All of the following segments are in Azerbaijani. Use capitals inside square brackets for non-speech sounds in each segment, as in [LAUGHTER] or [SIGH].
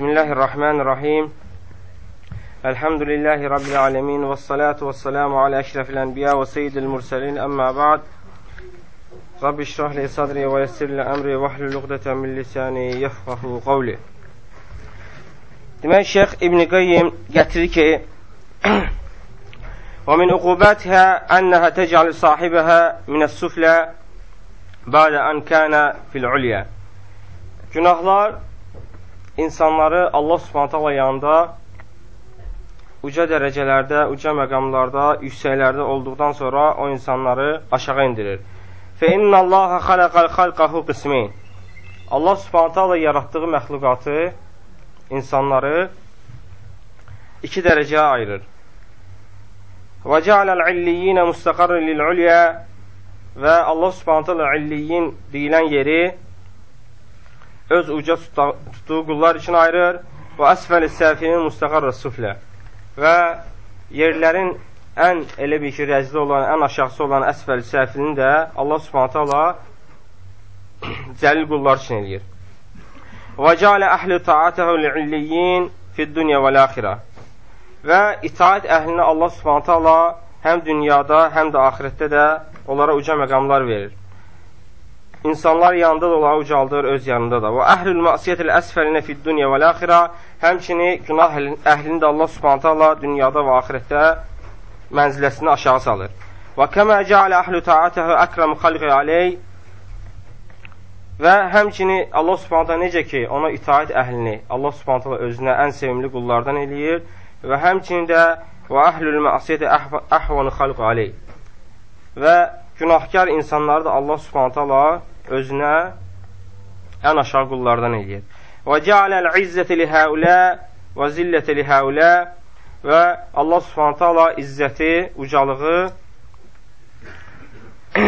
Bismillahirrahmanirrahim. Elhamdülillahi Rabbil alemin və salatu və salamu alə əşrəfil ənbiya və seyyidil mürsəlin əmmə ba'd. Rabbi şrah li sadri və yessir li əmri və hlul uqdətən min lisani yefqahu qavli. Demək, Şeyx İbn Qayyim gətirir ki, Və min uqubətihə ənəhə təcəl sahibəhə minəs-suflə bədə ən kənə fil-ulyə. Günahlar insanları Allah subhanətələ yanında uca dərəcələrdə, uca məqamlarda, yüksəklərdə olduqdan sonra o insanları aşağı indirir. Fə innəllaha xaləqəl xalqahu qismin. Allah subhanətələ yaratdığı məxluqatı, insanları iki dərəcəyə ayırır. Cəaləl illiyyinə müstəqarrı lil-ulyə və Allah subhanətələ illiyin deyilən yeri öz uca tutduğu qullar üçün ayırır və əsfəli səfinin müstəqarrı suflə və yerlərin ən elə bir ki, rəzli olan, ən aşağısı olan əsfəli səfilini də Allah subhanətə Allah [CLEARS THROAT] cəlil qullar üçün eləyir. Və cəalə əhli taatəhu li'illiyyin fid-dunya vəl-axirə və itaat əhlinə Allah subhanətə Allah həm dünyada, həm də axirətdə də onlara uca məqamlar verir. İnsanlar yanında da onları ucaldır, öz yanında da. Və əhlül məsiyyətil əsfəlinə fid dunya vəl axirə həmçini günah əhlini də Allah Subhanahu taala dünyada və axirətdə mənziləsini aşağı salır. Və kəmə cəalə əhlu taatəhu əkram xalqi aley və həmçini Allah Subhanahu taala necə ki, ona itaat əhlini Allah Subhanahu taala özünə ən sevimli qullardan eləyir və həmçinin də və əhlül məsiyyəti əhvanu xalqi aley və günahkar insanları da Allah Subhanahu taala özünə ən aşağı qullardan eləyir. Və cəaləl izzəti li həulə və zilləti li həulə və Allah Subhanahu taala izzəti, ucalığı [CLEARS THROAT]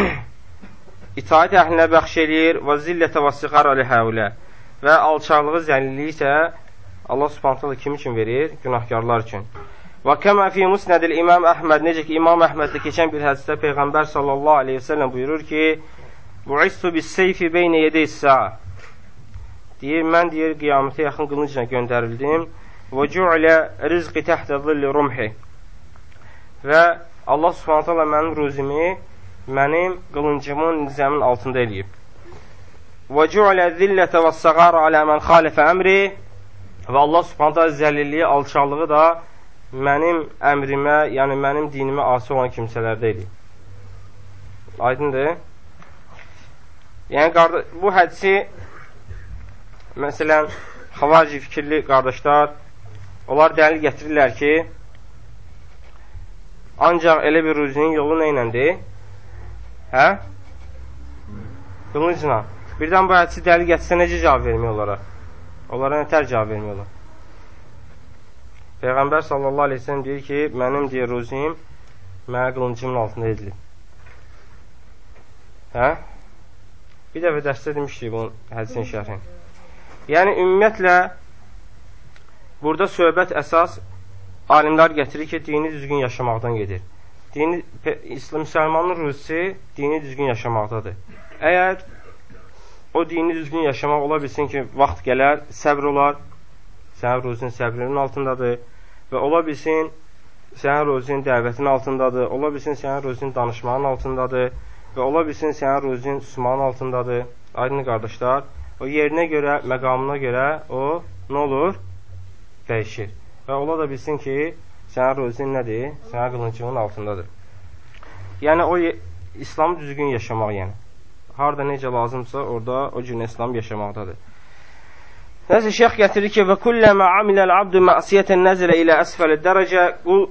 itaat əhlinə bəxş eləyir və zillətə və siqara li həulə və alçaqlığı, zəlilliyi isə Allah Subhanahu taala kim üçün verir? Günahkarlar üçün. Və kəmə fi musnədil İmam Əhməd, necə ki, İmam Əhməddə keçən bir hədisdə Peyğəmbər sallallahu aleyhi ve sellem buyurur ki, Bu'istu bis seyfi beynə yedəy sa'a. Deyir, mən deyir, qiyamətə yaxın qılıncla göndərildim. Və cu'ilə rizqi təhtə zilli rumhi. Və Allah subhanət hala mənim ruzimi mənim qılıncımın nizəmin altında eləyib. Və cu'ilə zillətə və səqara alə mən xalifə əmri. Və Allah subhanət hala zəlilliyi, alçalığı da mənim əmrimə, yəni mənim dinimə asi olan kimsələrdə eləyib. Aydındır? Yəni, bu hədisi, məsələn, xavaci fikirli qardaşlar, onlar dəlil gətirirlər ki, ancaq elə bir ruzinin yolu nə iləndir? Hə? Qılıncla. Birdən bu hədisi dəlil gətirsə necə cavab vermək onlara? Onlara nətər cavab vermək olar? Peyğəmbər sallallahu aleyhi sellem deyir ki, mənim deyir ruzim mənə qılıncımın altında edilib. Hə? Bir dəfə dərsdə demişdik bunun hədisin şərhin. Yəni, ümumiyyətlə, burada söhbət əsas alimlər gətirir ki, dini düzgün yaşamaqdan gedir. Dini, müsəlmanın ruzisi dini düzgün yaşamaqdadır. Əgər o dini düzgün yaşamaq ola bilsin ki, vaxt gələr, səbr olar, sənin ruzin səbrinin altındadır və ola bilsin, sənin ruzin dəvətin altındadır, ola bilsin, sənin ruzin danışmağın altındadır və ola bilsin sənin ruzin susmağın altındadır. Aydın qardaşlar, o yerinə görə, məqamına görə o nə olur? Dəyişir. Və ola da bilsin ki, sənin ruzin nədir? Sənin qılıncığın altındadır. Yəni, o İslamı düzgün yaşamaq, yəni. Harada necə lazımsa, orada o cür İslam yaşamaqdadır. Nəsə şeyx gətirir ki, və kulləmə amiləl abdu məsiyyətən nəzələ ilə əsfəli dərəcə qul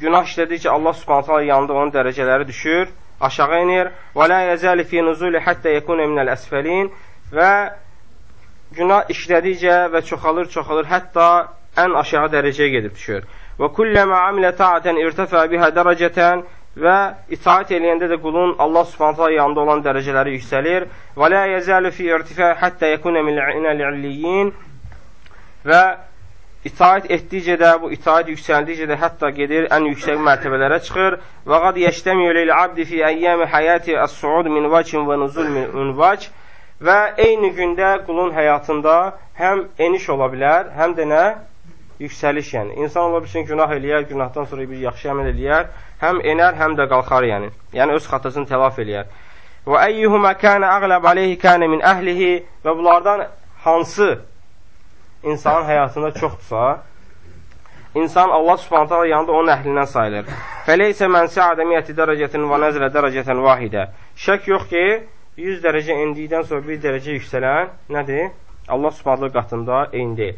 günah işlədikcə Allah subhanətə yanında onun dərəcələri düşür aşağı inir. Və la yəzəli fi nuzuli həttə yekuna minəl əsfəlin və günah işlədikcə və çoxalır, çoxalır, hətta ən aşağı dərəcəyə gedib düşür. Və kulləmə amilə taatən irtəfə bihə dərəcətən və itaat eləyəndə də qulun Allah subhanətə yanında olan dərəcələri yüksəlir. Və la yəzəlu fi irtifə həttə yekuna minəl illiyyin və İtaət etdikcə də, bu itaət yüksəldikcə də hətta gedir, ən yüksək mərtəbələrə çıxır. Və qad yəştəmiyu lil abdi fi əyyəmi həyati əs-suud min vacin və nuzul min vac və eyni gündə qulun həyatında həm eniş ola bilər, həm də nə? Yüksəliş, yəni. İnsan ola bilsin, günah eləyər, günahdan sonra bir yaxşı əməl eləyər, həm enər, həm də qalxar, yəni. Yəni, öz xatasını təlaf eləyər. Və əyyuhumə kənə əqləb aleyhi kənə min əhlihi və bunlardan hansı insanın həyatında çoxdursa, insan Allah subhanət hala yanında onun əhlindən sayılır. Fəleysə mən səadə miyyəti dərəcətin və nəzrə dərəcətən vahidə. Şək yox ki, 100 dərəcə endikdən sonra bir dərəcə yüksələn nədir? Allah subhanət qatında eynidir.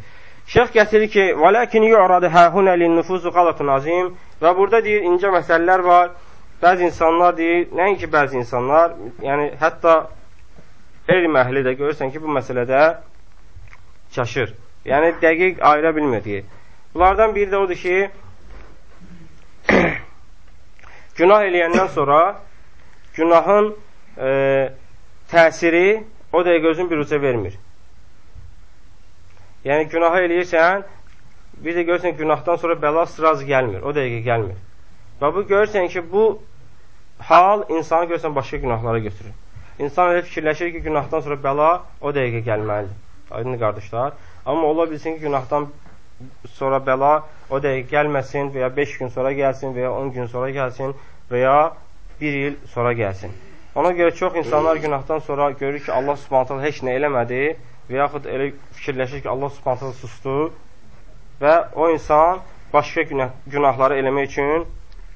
Şeyx gətirir ki, "Vəlakin yu'radu hahuna lin-nufuzu qalatun azim" və burada deyir incə məsələlər var. Bəzi insanlar deyir, nəinki bəzi insanlar, yəni hətta elm əhli də görürsən ki, bu məsələdə çaşır. Yəni dəqiq ayıra bilmir deyir. Bunlardan biri də odur ki, [CLEARS THROAT] günah eləyəndən sonra günahın e, təsiri o dəqiqə özün uca vermir. Yəni günahı eləyirsən, bir də görürsən günahdan sonra bəla sıraz gəlmir, o dəqiqə gəlmir. Və bu görürsən ki, bu hal insanı görürsən başqa günahlara götürür. İnsan elə fikirləşir ki, günahdan sonra bəla o dəqiqə gəlməlidir. Aydın qardaşlar. Amma ola bilsin ki, günahdan sonra bəla o dəqiqə gəlməsin və ya 5 gün sonra gəlsin və ya 10 gün sonra gəlsin və ya 1 il sonra gəlsin. Ona görə çox insanlar günahdan sonra görür ki, Allah subhanətələ heç nə eləmədi və yaxud elə fikirləşir ki, Allah subhanətələ sustu və o insan başqa günah, günahları eləmək üçün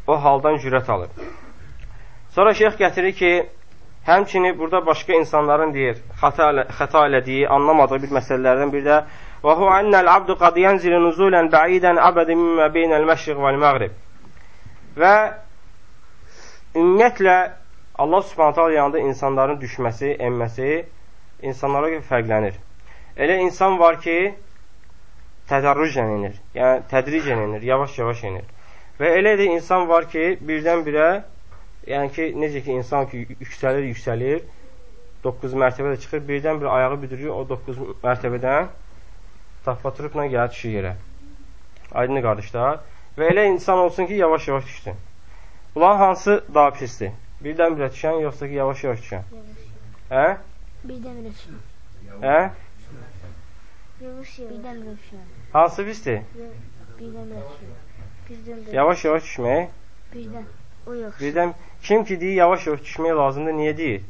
o haldan cürət alır. Sonra şeyx gətirir ki, həmçini burada başqa insanların deyir, xəta, xəta elədiyi, anlamadığı bir məsələlərdən bir də və hu annəl abdu qad yanzilu nuzulən bəidən abədi mimmə beynəl məşriq vəl-məğrib və ümumiyyətlə Allah subhanətələ yanında insanların düşməsi, enməsi insanlara görə fərqlənir. Elə insan var ki, tədarrucən enir, yəni tədricən enir, yavaş-yavaş enir. Və elə də insan var ki, birdən-birə, yəni ki, necə ki, insan ki, yüksəlir, yüksəlir, 9 mərtəbədə çıxır, birdən-birə ayağı büdürüyor o 9 mərtəbədən tappaturubla gəlir düşür yerə. Aydın qardaşlar. Və elə insan olsun ki, yavaş-yavaş düşsün. Bunların hansı daha pisdir? Birdən-birə düşən, yoxsa ki, yavaş-yavaş düşən? Hə? Birdən-birə düşən. Hə? Birdən-birə düşən. Hansı pisdir? Birdən-birə düşən. Yavaş-yavaş düşmək. Birdən. O yaxşı. Birdən kim ki deyir yavaş-yavaş düşmək lazımdır, niyə deyir?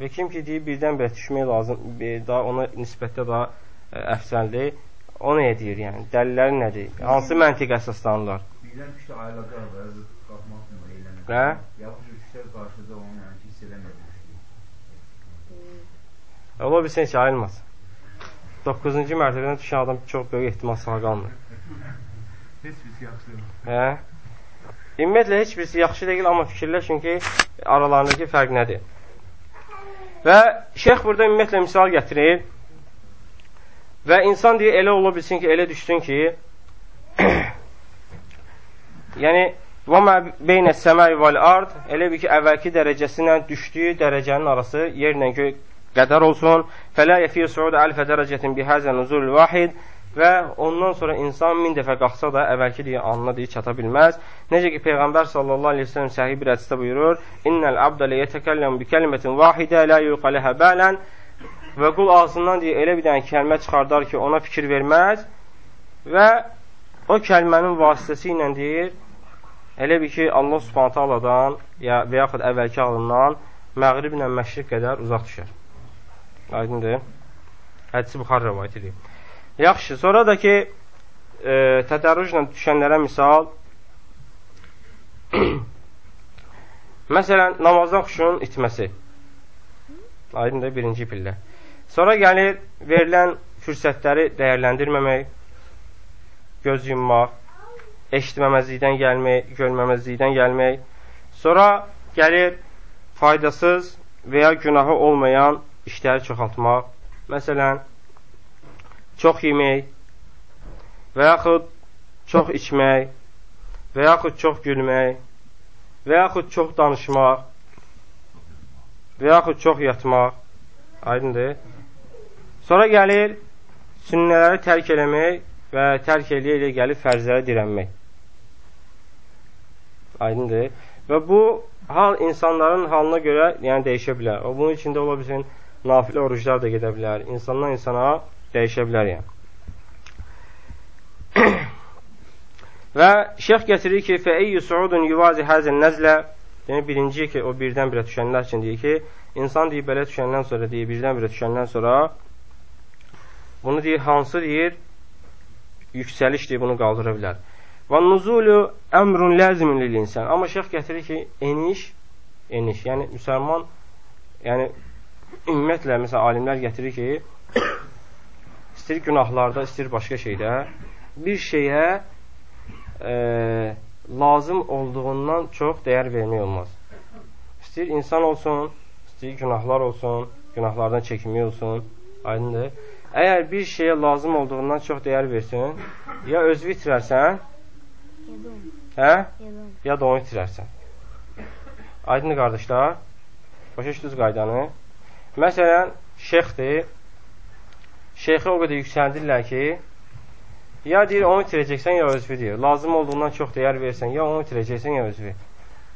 Və kim ki deyir birdən-birə düşmək lazım, daha ona nisbətdə daha ə, əfsəldir, o nəyə deyir yəni? Dəlilləri nədir? Hansı məntiq əsaslanırlar? Birdən düşdə ayılacaq və qalxmaq üçün eylənir. Hə? Yavaş düşsə qarşıda onu yəni hiss eləmir. Ola bilsin ki, ayılmasın. 9-cu mərtəbədən düşən adam çox böyük ehtimal sağ qalmır. [LAUGHS] Heç birisi yaxşı deyil. Hə? Ümumiyyətlə, heç birisi yaxşı deyil, amma fikirləşin ki, aralarındakı fərq nədir? Və şeyx burada ümumiyyətlə misal gətirir və insan deyə elə ola bilsin ki, elə düşsün ki, [CLEARS THROAT] yəni, və mə beynə səməy vəl ard, elə bir ki, əvvəlki dərəcəsinə düşdüyü dərəcənin arası yerlə göy qədər olsun. Fələ yəfiyyə suudə əlfə dərəcətin bihəzən uzul vahid və ondan sonra insan min dəfə qalxsa da əvvəlki deyə anına deyə çata bilməz. Necə ki Peyğəmbər sallallahu əleyhi və səlləm səhih bir hədisdə buyurur: "İnnel abdə la yetəkəlləmu bi kəlmətin vahidə la yuqalaha balan" və qul ağzından deyə elə bir dənə kəlmə çıxardar ki, ona fikir verməz və o kəlmənin vasitəsi ilə deyir, elə bir ki, Allah Subhanahu taaladan ya və yaxud əvvəlki ağlından məğriblə məşriq qədər uzaq düşər. Aydındır? Hədisi Buxar rəvayət edir. Yaxşı, sonra da ki, e, tədərrüclə düşənlərə misal, [CLEARS THROAT] məsələn, namazdan xuşunun itməsi. Aydındır, birinci pillə. Sonra gəlir, verilən fürsətləri dəyərləndirməmək, göz yummaq, eşitməməzlikdən gəlmək, görməməzlikdən gəlmək. Sonra gəlir, faydasız və ya günahı olmayan işləri çoxaltmaq, məsələn, çox yemək və yaxud çox içmək və yaxud çox gülmək və yaxud çox danışmaq və yaxud çox yatmaq, aydındır. Sonra gəlir sünnələri tərk eləmək və tərk eləyə ilə gəlib fərzlərə dirənmək. Aydındır. Və bu hal insanların halına görə yəni dəyişə bilər. O bunun içində ola bilsin nafilə oruclar da gedə bilər. İnsandan insana dəyişə bilər yəni. [CLEARS THROAT] Və şeyx gətirir ki, fəeyyü suudun yuvazi həzən nəzlə Yəni, birinci ki, o birdən-birə düşənlər üçün deyir ki, insan deyir, belə düşəndən sonra deyir, birdən-birə düşəndən sonra bunu deyir, hansı deyir, yüksəliş deyir, bunu qaldıra bilər. Və nuzulu əmrun ləzimin lil insan. Amma şeyx gətirir ki, eniş, eniş. Yəni, müsəlman, yəni, ümumiyyətlə, məsələn, alimlər gətirir ki, istir günahlarda, istir başqa şeydə, bir şeyə e, lazım olduğundan çox dəyər vermək olmaz. İstəyir insan olsun, istəyir günahlar olsun, günahlardan çəkinmək olsun, aydındır. Əgər bir şeyə lazım olduğundan çox dəyər versin, ya özü itirərsən, hə? ya da onu itirərsən. Aydındır qardaşlar, başa düşdünüz qaydanı. Məsələn, şeyxdir, şeyxi o qədər yüksəldirlər ki, Ya deyir, onu itirəcəksən, ya özvü deyir. Lazım olduğundan çox dəyər versən, ya onu itirəcəksən, ya özvü.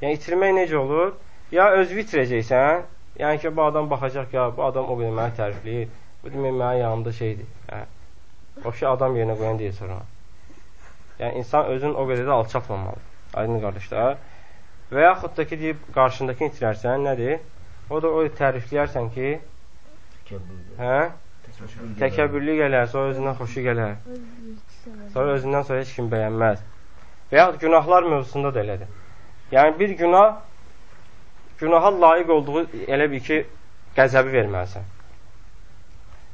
Yəni, itirmək necə olur? Ya özvü itirəcəksən, yəni ki, bu adam baxacaq, ya bu adam o qədər mənə tərifləyir, bu demək mənim yanımda şeydir. Hə. O şey adam yerinə qoyan deyil sonra. Yəni, insan özün o qədər də alçatmamalı. Aydın qardaşlar. Və yaxud da ki, deyib, qarşındakini itirərsən, nədir? O da o tərifləyərsən ki, hə? Təkəbbürlü gələr, sonra özündən xoşu gələr. Sonra özündən sonra heç kim bəyənməz. Və yaxud günahlar mövzusunda da elədir. Yəni bir günah günaha layiq olduğu elə bir ki, qəzəbi verməlisən.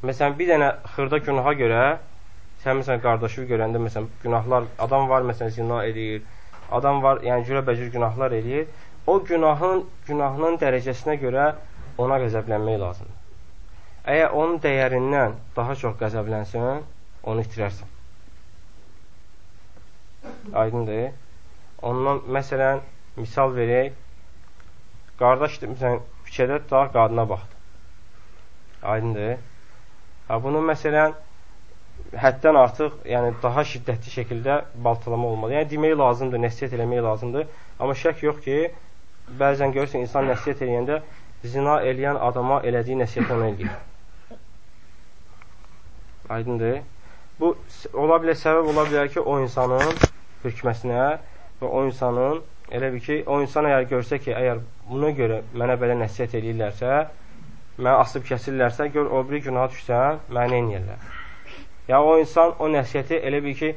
Məsələn, bir dənə xırda günaha görə sən məsələn qardaşı görəndə məsələn günahlar adam var məsələn zina edir, adam var yəni cürəbəcür günahlar edir. O günahın günahının dərəcəsinə görə ona qəzəblənmək lazımdır. Əgər onun dəyərindən daha çox qəzəblənsən, onu itirərsən. Aydındır. Ondan, məsələn, misal verək, qardaşdır, məsələn, küçədə tutar, qadına baxdı. Aydındır. Ha, bunu, məsələn, həddən artıq, yəni daha şiddətli şəkildə baltalama olmalı. Yəni, demək lazımdır, nəsiyyət eləmək lazımdır. Amma şək yox ki, bəzən görürsən, insan nəsiyyət eləyəndə zina eləyən adama elədiyi nəsiyyət ona eləyir. Aydındır. Bu ola bilər səbəb ola bilər ki, o insanın hörkməsinə və o insanın elə bir ki, o insan əgər görsə ki, əgər buna görə mənə belə nəsihət eləyirlərsə, mənə asıb kəsirlərsə, gör o biri günaha düşsən, mənə eləyirlər. Ya o insan o nəsihəti elə bir ki,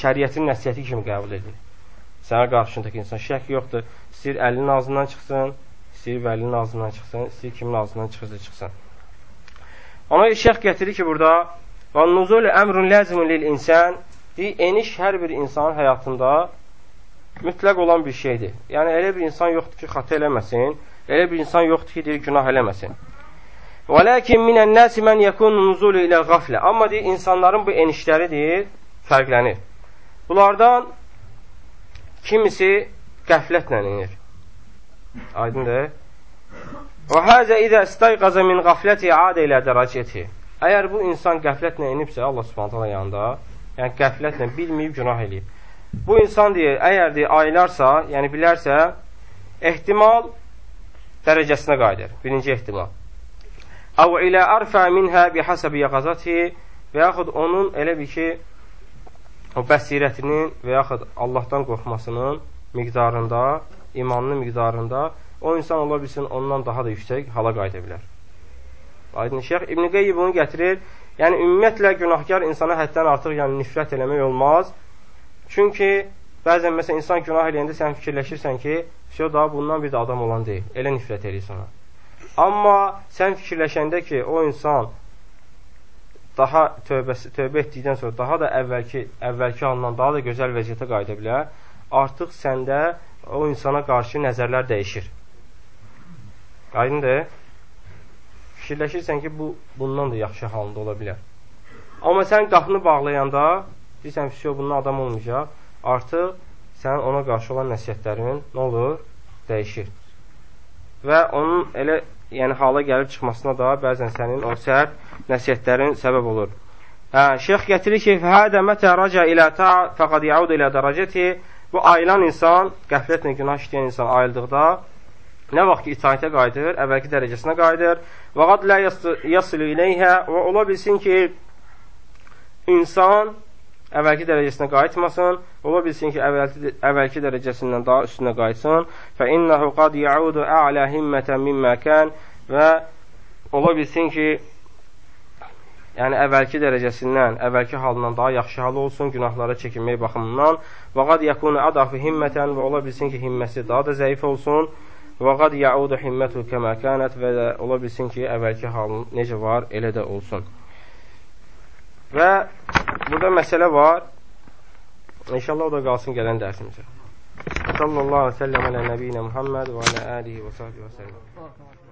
şəriətin nəsihəti kimi qəbul edir. Sənə qarşındakı insan şək yoxdur. İstəyir əlinin ağzından çıxsın, istəyir vəlinin ağzından çıxsın, istəyir kimin ağzından çıxırsa çıxsın. Ona şeyx gətirir ki, burada və nuzul əmrun ləzimun lil insan eniş hər bir insanın həyatında mütləq olan bir şeydir. Yəni, elə bir insan yoxdur ki, xatı eləməsin, elə bir insan yoxdur ki, deyir, günah eləməsin. Və ləkin minən nəsi mən yəkunu nuzulu ilə qaflə. Amma deyir, insanların bu enişləri deyir, fərqlənir. Bunlardan kimisi qəflətlə inir. Aydındır. Və həzə idə istayqaza min qafləti adə ilə dərəcəti. Əgər bu insan qəflətlə inibsə Allah Subhanahu yanında, yəni qəflətlə bilməyib günah eləyib. Bu insan deyir, əgər deyir aylarsa, yəni bilərsə, ehtimal dərəcəsinə qayıdır. Birinci ehtimal. Əv ilə arfə minhə bihəsəbi yəqazati və yaxud onun elə bir ki, o bəsirətinin və yaxud Allahdan qorxmasının miqdarında, imanının miqdarında o insan ola bilsin ondan daha da yüksək hala qayıda bilər. Aydın Şeyx İbn Qeyyib bunu gətirir. Yəni ümumiyyətlə günahkar insana həddən artıq yəni nifrət eləmək olmaz. Çünki bəzən məsələn insan günah eləyəndə sən fikirləşirsən ki, şey daha bundan bir də adam olan deyil. Elə nifrət eləyir ona. Amma sən fikirləşəndə ki, o insan daha tövbəsi tövbə etdikdən sonra daha da əvvəlki əvvəlki halından daha da gözəl vəziyyətə qayıda bilər. Artıq səndə o insana qarşı nəzərlər dəyişir. Aydındır? Fikirləşirsən ki, bu bundan da yaxşı halında ola bilər. Amma sən qapını bağlayanda deyirsən ki, bundan adam olmayacaq. Artıq sənin ona qarşı olan nəsihətlərin nə olur? Dəyişir. Və onun elə yəni hala gəlib çıxmasına da bəzən sənin o sərt nəsihətlərin səbəb olur. Hə, şeyx gətirir ki, "Fəhədə mətə raca ilə ta fəqad yaud ilə dərəcəti" bu ayılan insan, qəflətlə günah işləyən insan ayıldıqda nə vaxt ki, itaətə qayıdır, əvvəlki dərəcəsinə qayıdır və qad lə yasilu iləyhə və ola bilsin ki, insan əvvəlki dərəcəsinə qayıtmasın, ola bilsin ki, əvvəlki, əvvəlki dərəcəsindən daha üstünə qayıtsın. Fə innəhu qad yaudu a'lə himmətən mimmə kən və ola bilsin ki, yəni əvvəlki dərəcəsindən, əvvəlki halından daha yaxşı halı olsun, günahlara çəkinmək baxımından. Və qad yakunu adafu himmətən və ola bilsin ki, himməsi daha da zəif olsun. Və qad yaudu himmətu kəmə kənət və də ola bilsin ki, əvvəlki halın necə var, elə də olsun. Və burada məsələ var. İnşallah o da qalsın gələn dərsimizə. Sallallahu aleyhi və səlləm alə nəbiyinə Muhammed və alə alihi və sahbihi və səlləm.